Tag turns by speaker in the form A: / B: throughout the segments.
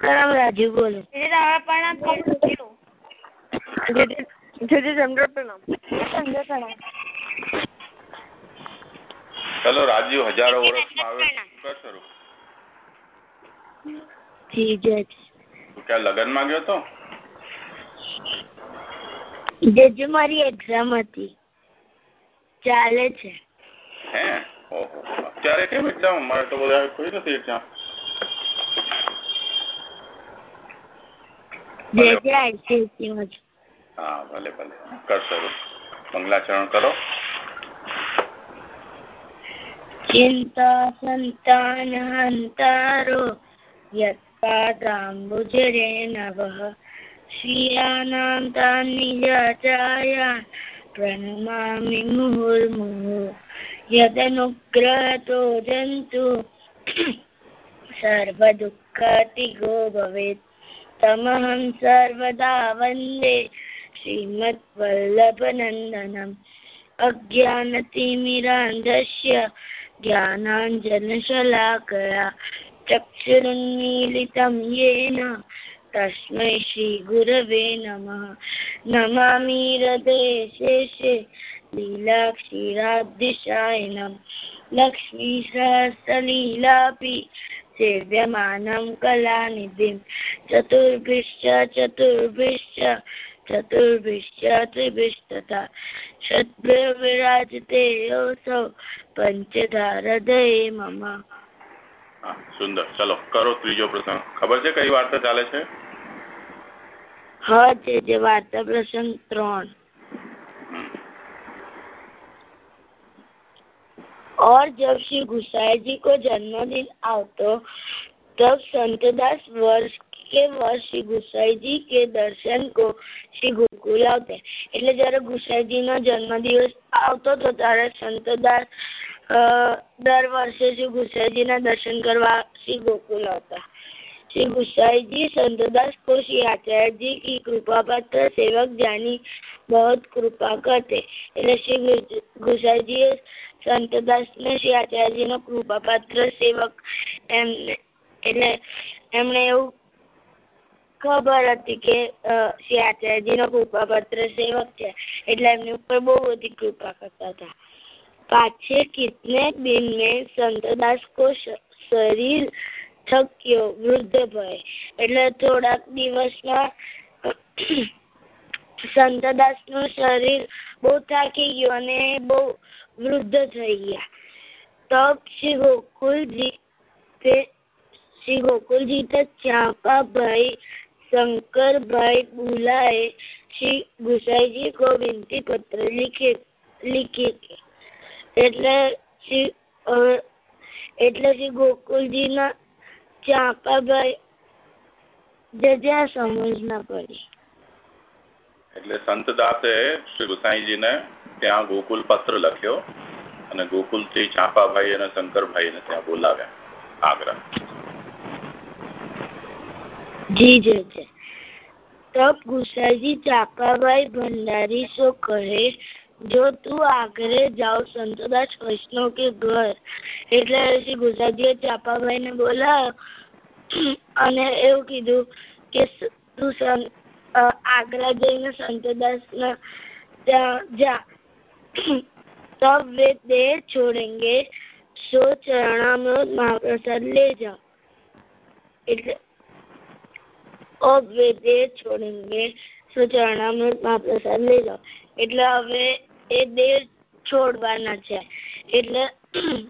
A: પ્રણામ રાજુ બોલો પ્રણામ
B: ચલો રાજીવ હજારો વર્ષમાં આવે શરૂ
A: જી જય
B: ક્યાં લગ્નમાં ગયો તો?
A: જજુ મારી એક્ઝામ હતી. ચાલે છે.
B: હે? ઓહો. અત્યારે કેમ એક્ઝામ મારે તો બધા કોઈ નથી એક્ઝામ
A: જે જે આઈસીઆઈસી માં
B: હા ભલે ભલે. કર શરૂ મંગલાચરણ કરો.
A: ચિંતા સંતાનહંતારો યત્પાદાંબુજરે નવ શ્રિયાનાં તાन् प्रणमामि मुहुर्मुहुः यदनुग्रहतो जन्तु सर्वदुःखतिगो भवेत् तमहं सर्वदा वन्दे श्रीमद्वल्लभनन्दनम् अज्ञानतिमिरान्धस्य ज्ञानाञ्जनशलाकया चक्षुरुन्मीलितं येन तस्मै श्रीगुरवे नमः नमामि हृदयशेषे लीलाक्षीराब्धिशायनं लक्ष्मीसहस्रलीलापि सेव्यमानं कलानिधिं चतुर्भिश्च चतुर्भिश्च चतुर्भिश्च त्रिभिस्तथा षड्भिः विराजते योऽसौ પંચધારદય મમ
B: હા સુંદર ચલો કરો ત્રીજો પ્રસંગ ખબર છે કઈ વાર્તા ચાલે છે
A: હ છે જે વાર્તા પ્રસંગ ત્રણ और जब श्री गुसाई जी को जन्मदिन આવતો तब संतदास वर्ष के वर्ष श्री गुसाईजी के दर्शन को શ્રી ગોકુલ આવતે એટલે જયારે ગુસાઈજી નો જન્મદિવસ આવતો તો ત્યારે સંતદાસ દર વર્ષે શ્રી ગુસાઈજી ના દર્શન કરવા શ્રી ગોકુલ આવતા श्री गुसाई जी संतदास को श्री आचार्य जी की कृपा पात्र सेवक जानी बहुत कृपा करते એટલે શ્રી ગુસાઈજી સંતદાસ ને શ્રી આચાર્યજી નો કૃપા પાત્ર સેવક એમને એટલે એમણે એવું ખબર હતી કે શ્રી આચાર્યજી નો કૃપા પાત્ર સેવક છે એટલે એમની ઉપર બહુ બધી કૃપા કરતા હતા પાછે કિતને દિન में संतदास को शरीर થક્યો વૃદ્ધ ભય. એટલે થોડાક દિવસમાં સંતદાસનું શરીર બહુ થાકી ગયું અને બહુ વૃદ્ધ થઈ ગયા. તપ શ્રી ગોકુલજી શ્રી ગોકુલજી તો ચાંપાભાઈ, શંકરભાઈ બુલાએ શ્રી ગુસાઈજી કો વિનંતી પત્ર લીખે, લીખી એટલે શ્રી એટલે શ્રી ગોકુલજીના જ્યાં પગ જે જ્યાં સમજ ના પડી.
B: એટલે સંત દાસે શ્રી ગુસાઈજીને ત્યાં ગોકુલ પત્ર લખ્યો અને ગોકુલથી ચાંપાભાઈ ત્યાં બોલાવ્યા. આગ્રા
A: જી જી તપ ગુસાઈજી ચાંપાભાઈ ભંડારી સો કહે? જો તું આગ્રે જાઓ સંતદાસ વૈષ્ણવ કે ઘર એટલે શ્રી ગુસાઈજીએ ચાપાભાઈ ને બોલાવ્યો અને એવું કીધું કે તું આગ્રા જઈને સંતદાસ ના ત્યાં જા तब वे देर छोड़ेंगे सो चरणामृत महाप्रसाद ले जाओ એટલે अब वे देर छोड़ेंगे सो चरणामृत महाप्रसाद ले जाओ એટલે હવે એ દેહ છોડવાના છે. એટલે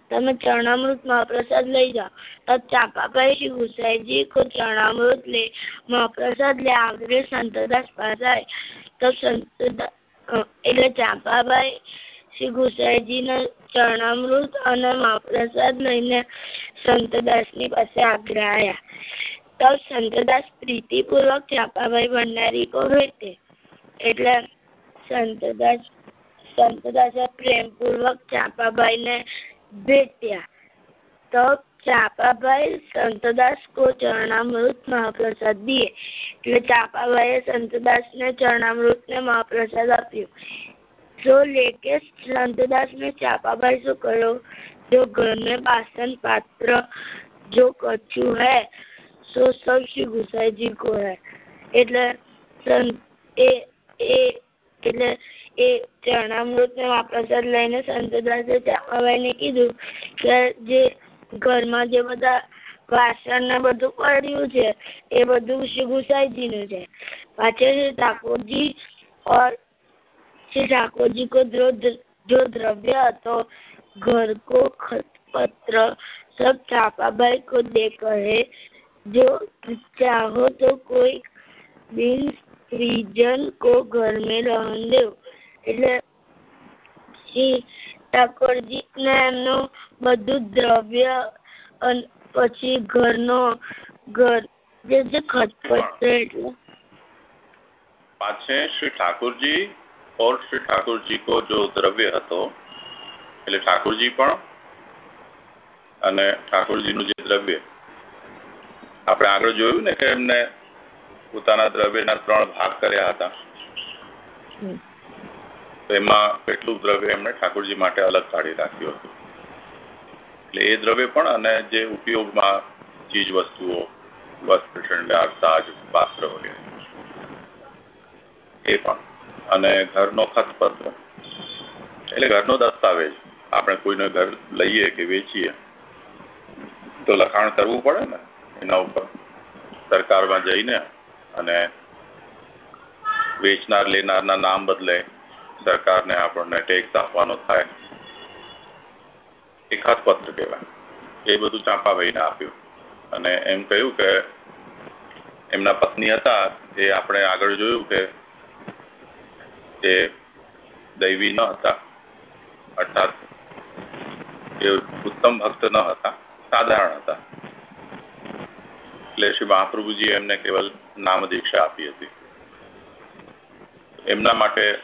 A: તમે ચરણામૃત મહાપ્રસાદ લઈ જાઓ. તબ ચાંપા કહેશી ગુસાઈજી કો ચરણામૃત લે. મહાપ્રસાદ લે આગ્રે સંતદાસ પાસે તો સંતદા એટલે ચાંપાભાઈ શ્રી ગુસાઈજીના ચરણામૃત અને મહાપ્રસાદ લઈને સંતદાસની પાસે આગ્રહ આવ્યા તો સંતદાસ પ્રીતિપૂર્વક ચાંપાભાઈ ભંડારી કો ભેટે એટલે સંતદાસ प्रेम पूर्वक चापाबाई तो तो ने चरणामृत ने महाप्रसाद आप जो लेके संतदास ने चापा भाई से करो, जो घर में बासन पात्र, जो कचु है, सो सब श्री गुसाई जी को है। એટલે એ ચરણામૃત ને મહાપ્રસાદ લઈને સંતદાસે ચાપાબાઈને કીધું કે જે ઘરમાં જે બધા વાસણ ને બધું પડ્યું છે એ બધું શ્રી ગુસાઈજી નું છે પાછળ શ્રી ઠાકોરજી और श्री ठाकुर जी को जो जो द्रव्य હતો घर को खतपत्र सब चापाबाई को दे कहे जो चाहो तो कोई बिन स्त्रीजन को घर में रहन दो એટલે શ્રી ઠાકોરજી ને એમનું બધું દ્રવ્ય પછી ઘરનો ઘર જે જે ખતપત્ર એટલે
B: पाछे श्री ठाकुर जी और श्री ठाकुर जी को जो દ્રવ્ય હતો એટલે ઠાકોરજી પણ અને ઠાકોરજીનું જે દ્રવ્ય આપણે આગળ જોયું ને કે એમને પોતાના દ્રવ્યના ત્રણ ભાગ કર્યા હતા. એમાં કેટલું દ્રવ્ય એમણે ઠાકોરજી માટે અલગ કાઢી રાખ્યું હતું. એટલે એ દ્રવ્ય પણ અને જે ઉપયોગમાં ચીજ વસ્તુઓ વસ્ત્ર શણગાર સાજ પાત્ર વગેરે. એ પણ. અને ઘરનો ખતપત્ર. એટલે ઘરનો દસ્તાવેજ. આપણે કોઈને ઘર લઈએ કે વેચીએ તો લખાણ કરવું પડે ને એના ઉપર. સરકારમાં જઈને અને વેચનાર, લેનારના નામ બદલે સરકારને આપણને ટેક્સ આપવાનો થાય. એ ખતપત્ર કહેવાય. એ બધું ચાંપાભાઈને આપ્યું. અને એમ કહ્યું કે એમના પત્ની હતા, એ આપણે આગળ જોયું કે એ દૈવી ન હતા. અર્થાત એ ઉત્તમ ભક્ત ન હતા. સાધારણ હતા. એટલે શ્રી મહાપ્રભુજી એમને કેવલ નામ દીક્ષા આપી હતી. એમના માટે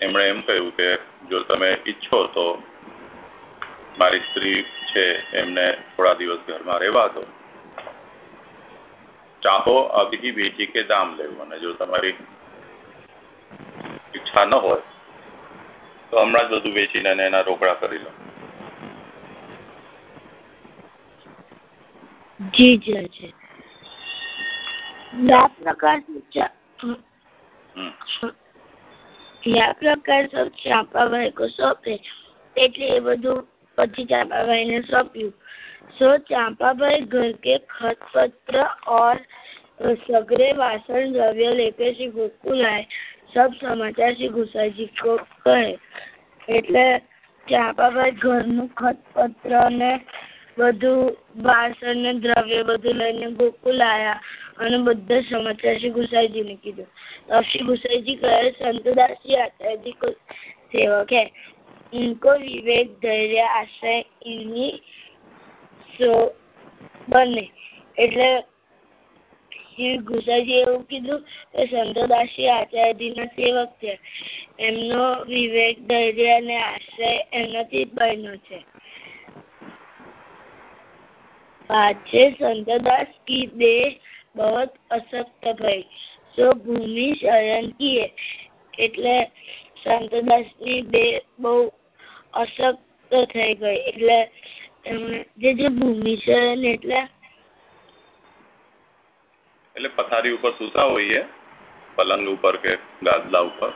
B: એમણે એમ કહ્યું કે, જો તમે ઈચ્છો તો મારી સ્ત્રી છે, એમને થોડા દિવસ ઘરમાં રહેવા દો. ચાહો અભી બેટી કે દામ લેવું? અને જો તમારી ઈચ્છા ન હોય, તો હમણાં જ બધું વેચીને એના રોકડા કરી લો.
A: ચાંપાભાઈ કો સોંપે એટલે એ બધું પછી ચાંપાભાઈને સોંપ્યું सो चांपाभाई घर के खत पत्र और सगरे वासन द्रव्य लेकर श्री गोकुल आए सब समाचार श्री गुसाईजी को કહે એટલે ચાંપાભાઈ ઘરનું ખતપત્ર ને બધું વાસણ ને દ્રવ્ય બધું લઈને ગોકુલ આવ્યા અને બધા સમાચાર શ્રી ગુસાઈજીને કીધું. શ્રી ગુસાઈજી કહે સંતદાસજી આચાર્યજી સેવક હે? ઇનકો વિવેક ધૈર્ય આશ્રય ઇની બને. એટલે શ્રી ગુસાઈજી એવું કીધું કે સંતોદાસજી આચાર્યજીના સેવક છે. એમનો વિવેક, ધૈર્ય અને આશ્રય એમનાથી જ બન્યો છે. પાછે સંતદાસ કી દેહ બહુત અશક્ત ભય સો ભૂમિ શયન કીએ. એટલે સંતદાસની દેહ બહુ અશક્ત થઈ ગઈ. એટલે જે જે ભૂમિ શયન એટલે
B: એટલે પથારી ઉપર સૂતા હોઈએ, પલંગ ઉપર કે ગાદલા ઉપર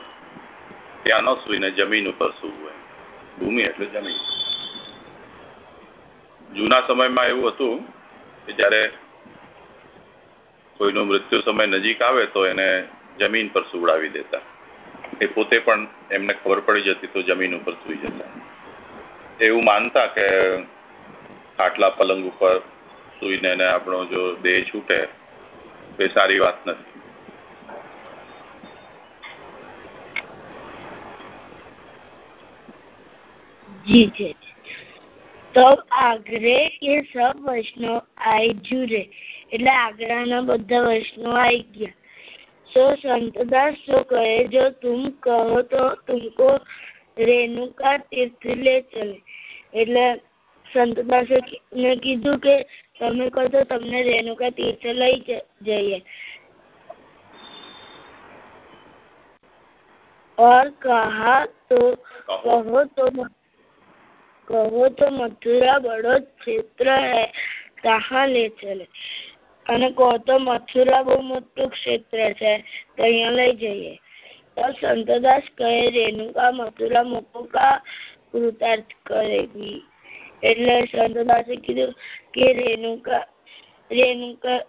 B: ત્યાં ન સૂઈને જમીન ઉપર સૂવું ભૂમિ એટલે જમીન. જૂના સમયમાં એવું હતું કે જ્યારે કોઈનું મૃત્યુ સમય નજીક આવે તો એને જમીન પર સુવડાવી દેતા. એ પોતે પણ એમને ખબર પડી જતી તો જમીન ઉપર સુઈ જતા. એવું માનતા કે ખાટલા પલંગ ઉપર સુઈને એને આપણો જો દેહ છૂટે એ સારી વાત નથી.
A: जी તબ આગ્રે કે સબ વૈષ્ણવ આઈ જુરે એટલે આગ્રાના બધા વૈષ્ણવ આવી ગયા સો સંતદાસ તો કહે જો તુમ કહો તો તુમકો રેણુકા તીર્થ લે ચલે એટલે સંતદાસે ને કીધું કે તમે કહો તો તમને રેણુકા તીર્થ લઈ જઈએ और कहा तो
B: કહો
A: कहो तो કહો તો મથુરા બળદ ક્ષેત્ર હૈ કહાં લે ચલે. અને કહો તો મથુરા બહુ મોટું ક્ષેત્ર છે ત્યાં લઈ જઈએ. તો સંતદાસ કહે, રેણુકા મથુરા મુકુકા કૃતાર્થ કરેગી? એટલે સંતદાસે કીધું કે, રેણુકા રેણુકા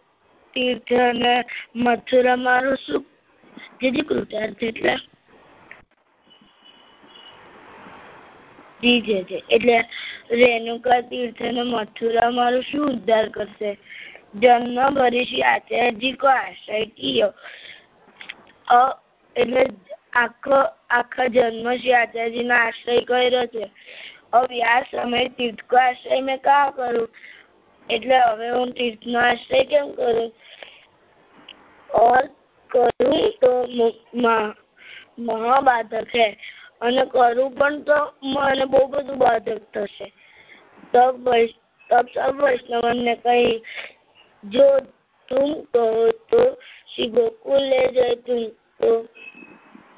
A: તીર્થ અને મથુરા મારું શું? જેથી કૃતાર્થ એટલે જી છે એટલે રેણુકા તીર્થ અને મથુરા મારું શું ઉદ્ધાર કરશે? જન્મ ભરીશી આચાર્યજી કો આશ્રય કિયો. અ, એટલે આખો, આખા જન્મ શ્રી આચાર્યજી નો આશ્રય કર્યો છે. અવ્યાસ સમય તીર્થ કો આશ્રય મેં કા કરું? એટલે હવે હું તીર્થ નો આશ્રય કેમ કરું? ઓર કરું તો મહા મહાબાધક છે અને કરું પણ તો મને બહુ બધું બાધક થશે. તબ વૈષ્ણવને કહી, જો તું કહો તો શ્રી ગોકુલ જાય તુમ તો.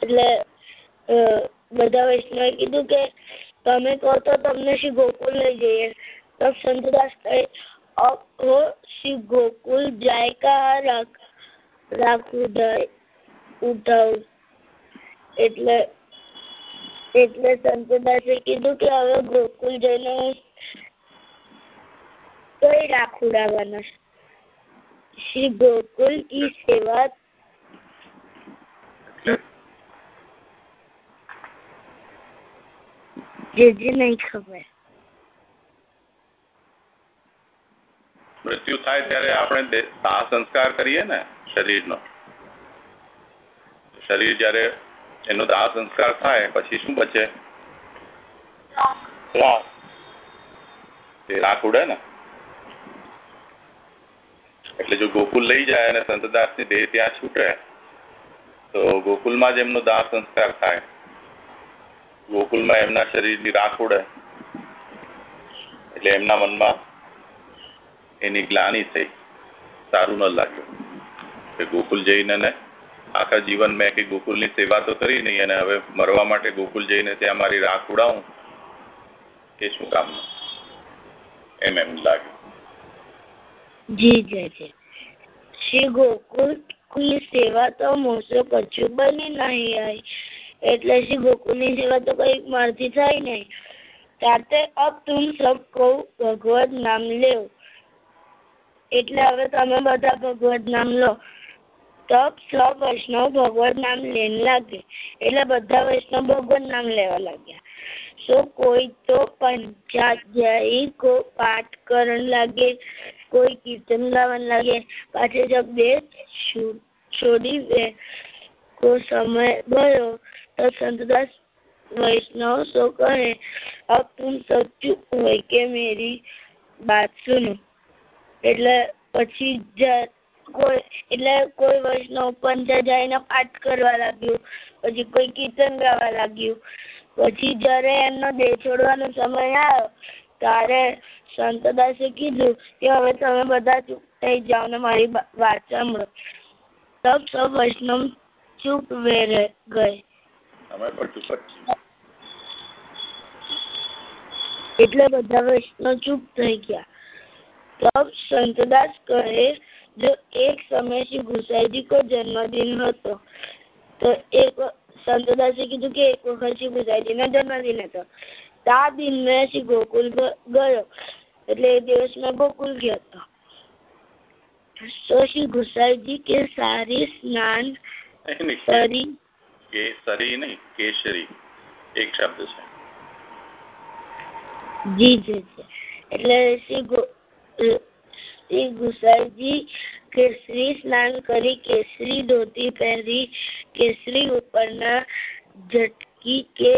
A: એટલે બધા વૈષ્ણવે કીધું કે, તમે કહો તો તમને શ્રી ગોકુલ લઈ જઈએ. તબ સંતદાસ કહે અબ હો શ્રી ગોકુલ જાય કા રાખ, રાખું ઉધાર ઉઠાવ એટલે એટલે સંતદાસે કીધું કે હવે ગોકુલ જઈને કઈ રાખું શ્રી ગોકુલ ઈ સેવા જેજે નહીં ખબર.
B: મૃત્યુ થાય ત્યારે આપણે દાહ સંસ્કાર કરીએ ને શરીરનો. શરીર જ્યારે એનો દાહ સંસ્કાર થાય પછી શું બચે? રાખ. તે રાખ ઉડે ને? એટલે જો ગોકુલ લઈ જાય અને સંતદાસની દેહ ત્યાં છૂટે તો ગોકુલમાં જ એમનો દાહ સંસ્કાર થાય. ગોકુલમાં એમના શરીરની રાખ ઉડે. એટલે એમના મનમાં એની ગ્લાની થઈ. સારું ન લાગ્યું. ગોકુલ જઈને ને આખા જીવન મેં કે ગોકુલની સેવા તો કરી નહીં અને હવે મરવા માટે ગોકુલ જઈને ત્યાં મારી રાખ ઉડાવું એ શું કામ? એમ એમ લાગ્યું.
A: જી જય છે શ્રી ગોકુલની સેવા તો મોસો કચ્છું બની નહીં આવી એટલે શ્રી ગોકુલ સેવા તો કઈ મારથી થાય નહીં. તાતે અબ તુમ સબ કહો ભગવત નામ લેવ એટલે હવે તમે બધા ભગવત નામ લો. તબ સબ વૈષ્ણવ ભગવત નામ લેને લાગે. એટલે બધા વૈષ્ણવ ભગવત નામ લેવા લાગ્યા. સો કોઈ તો પંચાધ્યાયી કો પાઠ કરણ લાગે, કોઈ કીર્તન ગાવન લાગે. પાછે જબ દેહ છુ- છોડી દે. કો સમય ગયો, તો સંતદાસ વૈષ્ણવ સો કહે, અબ તુમ સબ ચૂપ હોય કે મેરી બાત સુનો? એટલે પછી જ- કોઈ એટલે કોઈ વૈષ્ણવ પંચાધ્યાયીનો પાઠ કરવા લાગ્યું પછી કોઈ કીર્તન ગાવા લાગ્યું. પછી જ્યારે એમનો દેહ છોડવાનો સમય આવ્યો ત્યારે સંતદાસે કીધું કે હવે તમે બધા ચૂપ થઈ જાઓ ને મારી વાત સાંભળો. તબ સબ વૈષ્ણવ ચૂપ વેરે ગયે
B: અમે પણ ચૂપ જ
A: એટલે બધા વૈષ્ણવ ચૂપ થઈ ગયા. તબ સંતદાસ કહે જો એક સમય શ્રી ગુસાઈજી કો જન્મદિન હતો તો એક સંતદાસે કીધું કે એક વખત શ્રી ગુસાઈજી નો જન્મદિન હતો. તા દિન મેં શ્રી ગોકુલ ગયો એટલે એ દિવસ મેં ગોકુલ ગયો હતો. તો શ્રી ગુસાઈજી કે સારી સ્નાન
B: નહીં.
A: કે
B: સરી નહીં કેસરી એક શબ્દ છે.
A: જી જી જી. એટલે શ્રી શ્રી ગુસાઈજી કેસરી સ્નાન કરી કેસરી ધોતી પહેરી કેસરી ઉપરના ઝટકી કે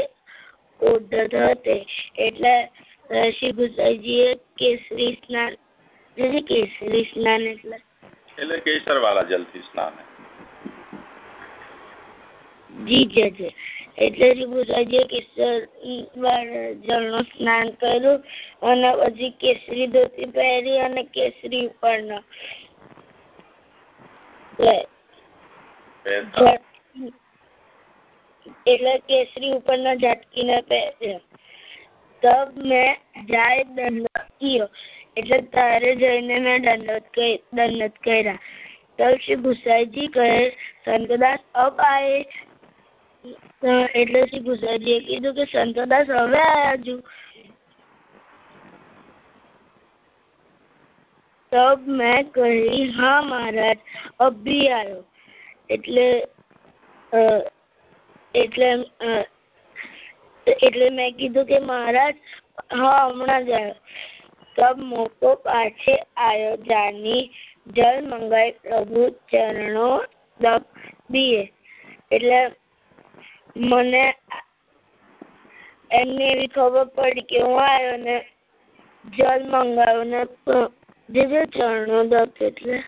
A: ઓઢત હતે એટલે અ, શ્રી ગુસાઈજીએ કેસરી સ્નાન એટલે કેસરી સ્નાન એટલે
B: એટલે કેસર વાળા જલથી સ્નાન
A: જી જી જી એટલે શ્રી કેસર જળનું સ્નાન કર્યું અને પછી કેસરી ધોતી પહેરી અને કેસરી ઉપરના. એટલે કેસરી ઉપરના ઝાટકીને પહેર્યા. તબ મેં જાય દંડ કિયો એટલે તારે જઈને મેં દંડવત દંડત કર્યા. તબ શ્રી ગુસાઈજી કહે સંતદાસ અબ આએ એટલે શ્રી ગુસાઈજીએ કીધું કે સંતોદાસ હવે આવ્યા છું. તબ મેં કહી હા, મહારાજ અભી આવ્યો એટલે એટલે એટલે મેં કીધું કે, મહારાજ, હા, હમણાં જ આવ્યો તબ મોકો પાછે આવ્યો જાની જલ મંગાઈ પ્રભુ ચરણો દબ દીએ. એટલે મને એમને એવી ખબર પડી કે હું આવ્યો ને જલ મંગાવ્યો ને જે જે ચરણો દત્ત એટલે.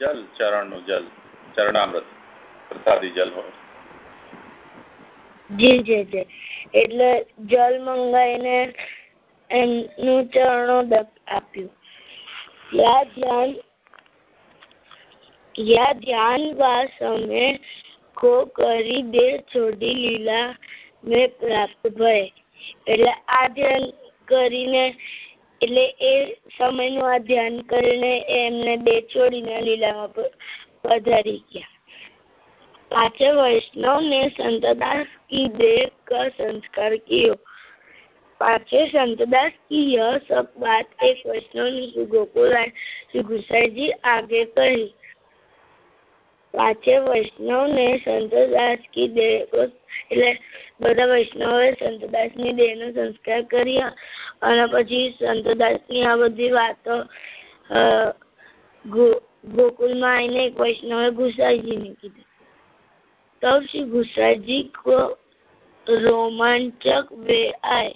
B: જલ ચરણનું જલ ચરણામૃત પ્રસાદી જલ હોય.
A: જી જી જી. એટલે જલ મંગાવીને એમનું ચરણો આપ્યું. યા ધ્યાન યા ધ્યાન વા સમય કો કરી દે છોડી લીલા મેં પ્રાપ્ત ભય એટલે આ ધ્યાન કરીને એટલે એ સમયનું આ ધ્યાન કરીને એમને બે છોડીને લીલામાં પધારી ગયા पांचे वैष्णव ने संतदास की देह का संस्कार किया पांचे संतदास की यह सब बात एक वैष्णव ने श्री गोकुल श्री गुसाई जी आगे कही વાંચે વૈષ્ણવ ને સંતદાસ કી દેહ એટલે બધા વૈષ્ણવે સંતદાસની દેહ નો સંસ્કાર કર્યો અને પછી સંતદાસની આ બધી વાતો ગોકુલમાં આવીને એક વૈષ્ણવે ગુસાઈજીને કીધી. તબ શ્રી ગુસાઈજી કો રોમાંચક વે આય.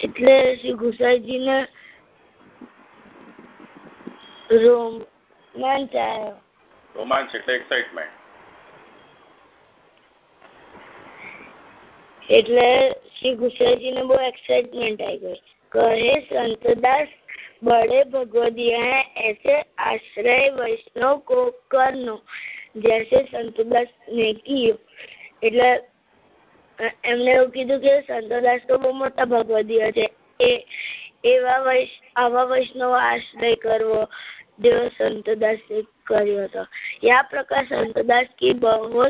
A: એટલે શ્રી ગુસાઈજીને રોમ રોમાંચ આવ્યો
B: રોમાંચ એટલે એક્સાઇટમેન્ટ
A: એટલે શ્રી ગુસાઈજીને બહુ એક્સાઇટમેન્ટ આવી ગઈ. કહે સંતદાસ બડે ભગવદિયા ऐसे આશ્રય વૈષ્ણવ કો કરનો જૈસે સંતદાસ ને કીયો. એટલે એમને એવું કીધું કે સંતદાસ તો બહુ મોટા ભગવદીય છે. એ એવા વૈશ આવા વૈષ્ણવ આશ્રય કરવો દેવ संतदास ને કર્યો હતો. યા પ્રકાર संतदास કી બહુ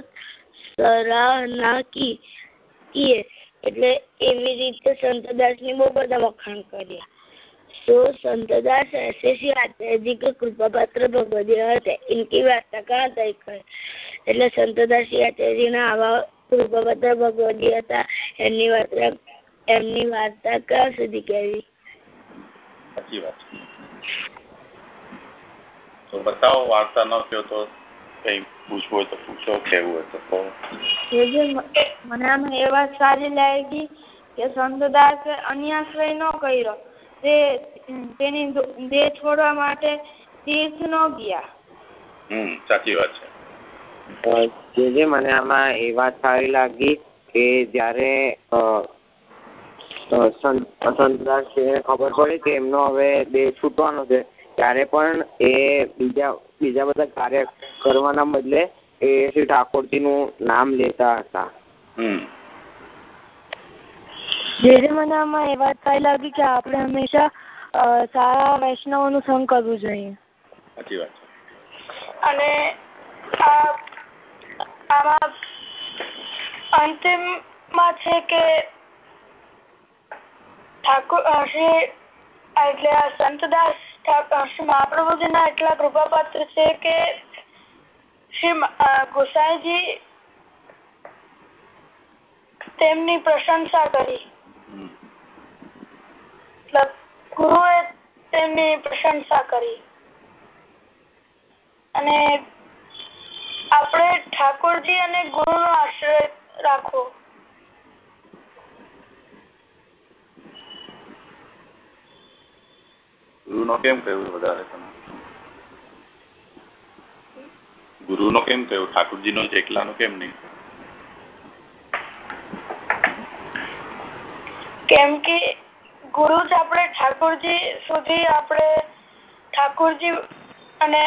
A: સરાહના કી કિયે એટલે એવી રીતે સંતદાસની બહુ બધા વખાણ કર્યા. તો संतदास ऐसे श्री आचार्यजी કે कृपा पात्र भगवदीय હતા. इनकी વાર્તા कहाँ तय करे એટલે संतदास શ્રી આચાર્યજીના આવા કૃપા પાત્ર ભગવદીય હતા. એમની વાર્તા એમની વાર્તા ક્યાં સુધી કહેવી?
B: સાચી વાત. તો બતાવો વાર્તા ન થયો તો કઈ પૂછવું હોય તો પૂછો કેવું હોય તો કહો.
C: મને આમ એ વાત સારી લાગી કે સંતદાસે અન્યાશ્રય ન કર્યો. તે તેની દેહ છોડવા માટે તીર્થ ન ગયા.
B: હમ સાચી વાત
D: છે. જે મને આમાં એ વાત સારી લાગી કે જયારે સંતદાસ ખબર પડી કે એમનો હવે દેહ છૂટવાનો છે ત્યારે પણ એ બીજા બીજા બધા કાર્ય કરવાના બદલે એ શ્રી ઠાકોરજી નું નામ લેતા હતા.
C: જેથી મને આમાં એ વાત સારી લાગી કે આપણે હંમેશા સારા વૈષ્ણવનું સંગ કરવું જોઈએ.
B: સાચી વાત
C: અને આમાં અંતિમમાં છે કે ઠાકોર શ્રી એટલે સંતદાસ શ્રી મહાપ્રભુજી ના એટલા કૃપાપાત્ર છે કે શ્રી ગોસાઈજી તેમની પ્રશંસા કરી. ગુરુએ તેમની પ્રશંસા કરી. અને આપણે ઠાકોરજી અને ગુરુ નો આશ્રય રાખવો
B: ગુરુ નો કેમ કહ્યું વધારે તમે? ગુરુ નો કેમ કહ્યું ઠાકોરજી નો એકલા નો કેમ નહીં?
C: કેમ કે ગુરુ જ આપણે ઠાકોરજી સુધી આપણે ઠાકોરજી અને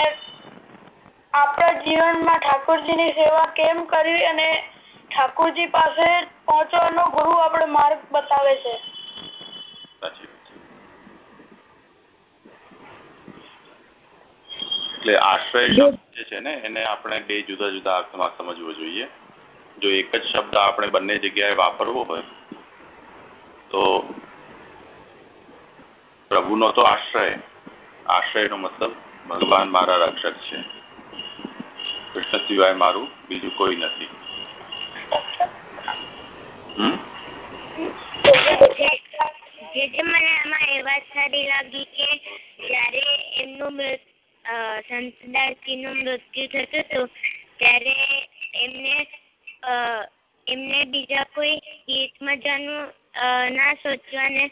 C: આપણા જીવનમાં ઠાકોરજીની સેવા કેમ કરવી અને ઠાકોરજી પાસે પહોંચવાનો ગુરુ આપણે માર્ગ બતાવે છે.
B: સાચી વાત છે એટલે આશ્રય શબ્દ જે છે ને એને આપણે બે જુદા જુદા અર્થમાં સમજવો જોઈએ. જો એક જ શબ્દ આપણે બંને જગ્યાએ વાપરવો હોય તો પ્રભુનો તો આશ્રય. આશ્રયનો મતલબ ભગવાન મારા રક્ષક છે. કૃષ્ણ સિવાય મારું બીજું કોઈ નથી.
A: જે મને આમાં એ વાત સારી લાગી કે જ્યારે એમનું સંતદાસજીનું મૃત્યુ થતું હતું. ત્યારે એમને એમને બીજા કોઈ ગીત મજાનું ના સોચવાને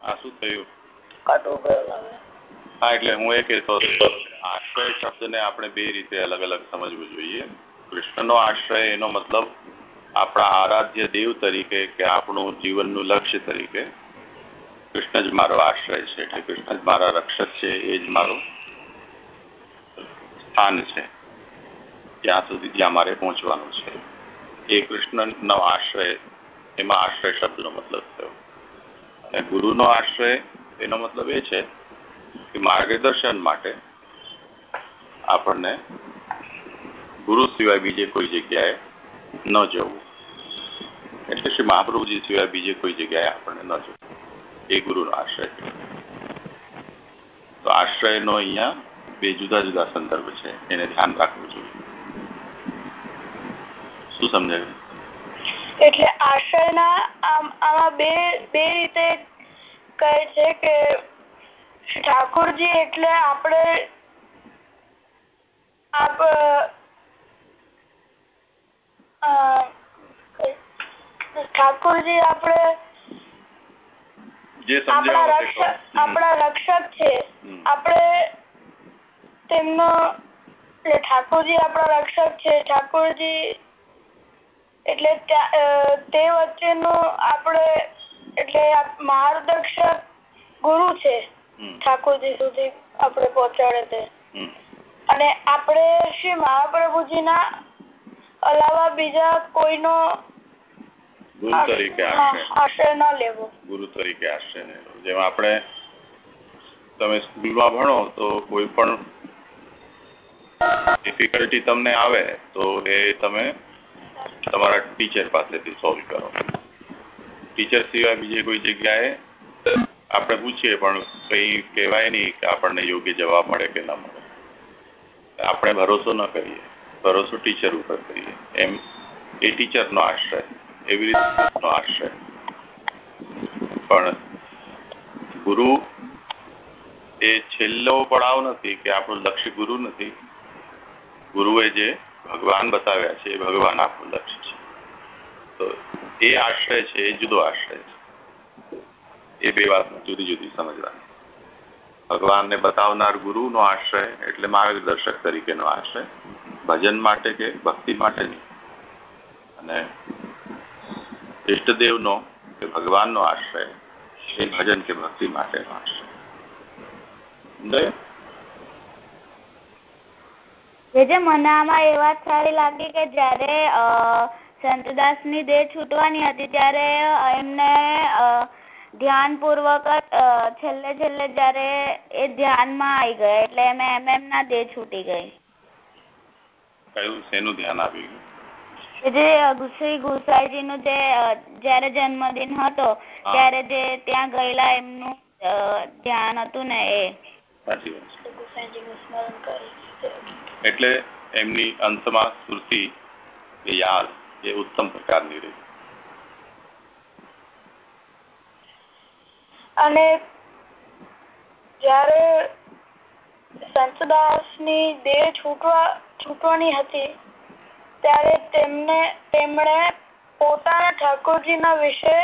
B: આ શું થયું? હા એટલે હું એ કહેતો આશ્રય શબ્દને આપણે બે રીતે અલગ અલગ સમજવું જોઈએ. કૃષ્ણનો આશ્રય એનો મતલબ આપણા આરાધ્ય દેવ તરીકે કે આપણું જીવનનું લક્ષ્ય તરીકે. કૃષ્ણ જ મારો આશ્રય છે, એટલે કૃષ્ણ જ મારા રક્ષક છે, એ જ મારું સ્થાન છે, ત્યાં સુધી ત્યાં મારે પહોંચવાનું છે. એ કૃષ્ણનો આશ્રય, એમાં આશ્રય શબ્દનો મતલબ થયો. અને ગુરુનો આશ્રય, એનો મતલબ એ છે કે માર્ગદર્શન માટે આપણને ગુરુ સિવાય બીજે કોઈ જગ્યાએ ન જવું. એટલે શ્રી મહાપ્રભુજી સિવાય બીજે કોઈ જગ્યાએ આપણને ન જવું. એ ગુરુનો આશ્રય. તો આશ્રયનો અહીંયા બે જુદા જુદા સંદર્ભ છે. એને ધ્યાન રાખવું જોઈએ. શું સમજાયું?
C: એટલે આશ્રયના આમાં બે બે રીતે કહે છે કે ઠાકોરજી એટલે આપણે આપ ઠાકોરજી આપણે
B: જે સમજાવો તે
C: રક્ષક
B: કહો.
C: આપણા રક્ષક છે. આપણે તેમનો એટલે ઠાકોરજી આપણા રક્ષક છે. ઠાકોરજી એટલે તે વચ્ચેનો આપણે એટલે માર્ગદર્શક ગુરુ છે. ઠાકોરજી સુધી આપણે પહોંચાડે તે અને આપણે શ્રી મહાપ્રભુજી ના અલાવા બીજા કોઈનો
B: ગુરુ તરીકે આશ્રય
C: ન લેવો.
B: ગુરુ તરીકે આશ્રય નહીં લો. જેમ આપણે તમે સ્કૂલમાં ભણો તો કોઈ પણ ડિફિકલ્ટી તમને આવે તો એ તમે તમારા ટીચર પાસેથી સોલ્વ કરો. ટીચર સિવાય બીજે કોઈ જગ્યાએ આપણે પૂછીએ પણ કઈ કહેવાય નહીં કે આપણને યોગ્ય જવાબ મળે કે ના મળે. આપણે ભરોસો ન કરીએ. ભરોસો ટીચર ઉપર કરીએ. એમ એ ટીચરનો આશ્રય એવી રીતે નો આશ્રય પણ ગુરુ એ છેલ્લો પડાવ નથી કે આપણું લક્ષ્ય ગુરુ નથી. ગુરુએ જે ભગવાન બતાવ્યા છે, એ ભગવાન આપણું લક્ષ્ય છે. તો એ આશ્રય છે, એ જુદો આશ્રય છે. એ બે વાત જુદી જુદી સમજવાની. ભગવાનને બતાવનાર ગુરુનો આશ્રય એટલે માર્ગદર્શક તરીકેનો આશ્રય. ભજન માટે કે ભક્તિ માટે નહીં. અને ઇષ્ટદેવનો કે ભગવાનનો આશ્રય એ ભજન કે ભક્તિ માટેનો આશ્રય?
C: જે જે મને એ વાત સારી લાગી કે જ્યારે સંતદાસની દેહ છૂટવાની હતી ત્યારે એમને ધ્યાનપૂર્વક છેલ્લે છેલ્લે જયારે એ ધ્યાનમાં આવી ગયા એટલે એમ એમ એમના દેહ છૂટી ગઈ.
B: કયું? શેનું ધ્યાન આવી ગયું?
C: જે શ્રી ગુસાઈજી નું જે જયારે જન્મદિન હતો ત્યારે જે ત્યાં ગયેલા એમનું ધ્યાન હતું ને એ.
B: એટલે એમની અંતમાં સ્મૃતિ એ યાદ એ ઉત્તમ પ્રકારની રહી.
C: અને જયારે સંતદાસની દેહ છૂટવા છૂટવાની હતી ત્યારે તેમને તેમણે પોતાના ઠાકોરજીના વિશે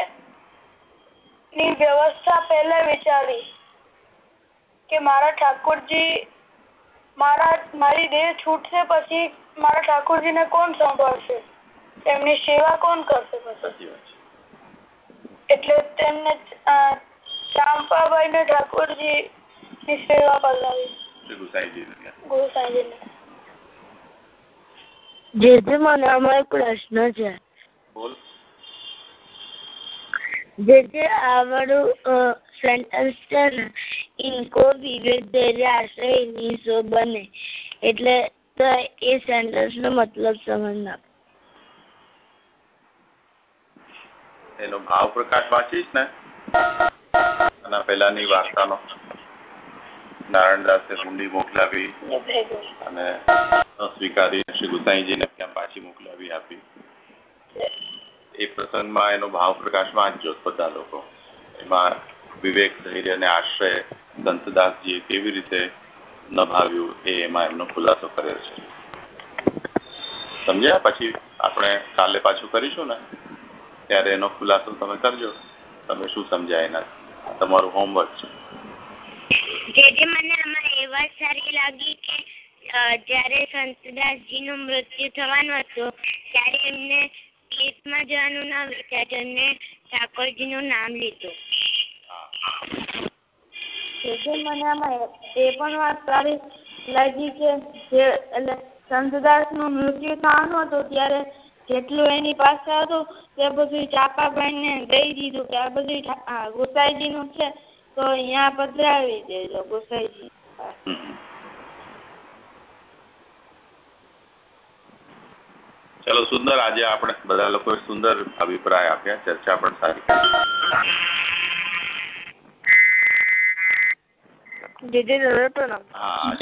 C: ની વ્યવસ્થા પહેલા વિચારી કે મારા ઠાકોરજી મારા મારી દેહ છૂટશે પછી મારા ઠાકોરજીને કોણ સંભાળશે? તેમની સેવા કોણ કરશે પછી? એટલે તેમને ચાંપાબાઈ ને ઠાકોરજી
A: ની પલ્લવી
B: પલાવી ગુસાઈજીને. ત્યાં
A: ગુરુ જે જે મને આમાં એક પ્રશ્ન છે. જે જે આવડું સેન્ટેન્સ છે ને ઇનકો વિવેક ધૈર્ય આશ્રય નિશો બને. એટલે તો એ સેન્ટેન્સ નો મતલબ સમજ ના
B: એનો ભાવ પ્રકાશ વાંચીશ ને? એના પહેલાની વાર્તાનો. નારાયણદાસે હુંડી મોકલાવી અને સ્વીકારી શ્રી ગુસાઈજીને ત્યાં પાછી મોકલાવી આપી. એ પ્રસંગમાં એનો ભાવ પ્રકાશમાં જ જોત બધા લોકો. એમાં વિવેક ધૈર્ય અને આશ્રય સંતદાસજીએ કેવી રીતે નભાવ્યું એ એમાં એમનો ખુલાસો કર્યો છે. સમજ્યા? પછી આપણે કાલે પાછું કરીશું ને? ત્યારે એનો ખુલાસો તમે કરજો. તમે શું સમજાય એના તમારું હોમવર્ક છે.
A: જે જે મૃત્યુ થવાનું હતું, ત્યારે
E: પણ વાત સારી લાગી કે, જે મૃત્યુ થવાનું હતું, ત્યારે જેટલું એની પાસે હતું, તે બધું ચાપાભાઈ ને દઈ દીધું, કે આ બધું ગોસાઈજી નું છે તો અહીંયા પધરાવી દેજો ગોસાઈજી
B: ચલો સુંદર આજે આપણે બધા લોકોએ સુંદર અભિપ્રાય આપ્યા. ચર્ચા પણ સારી
E: જે જે પ્રણામ
B: હા.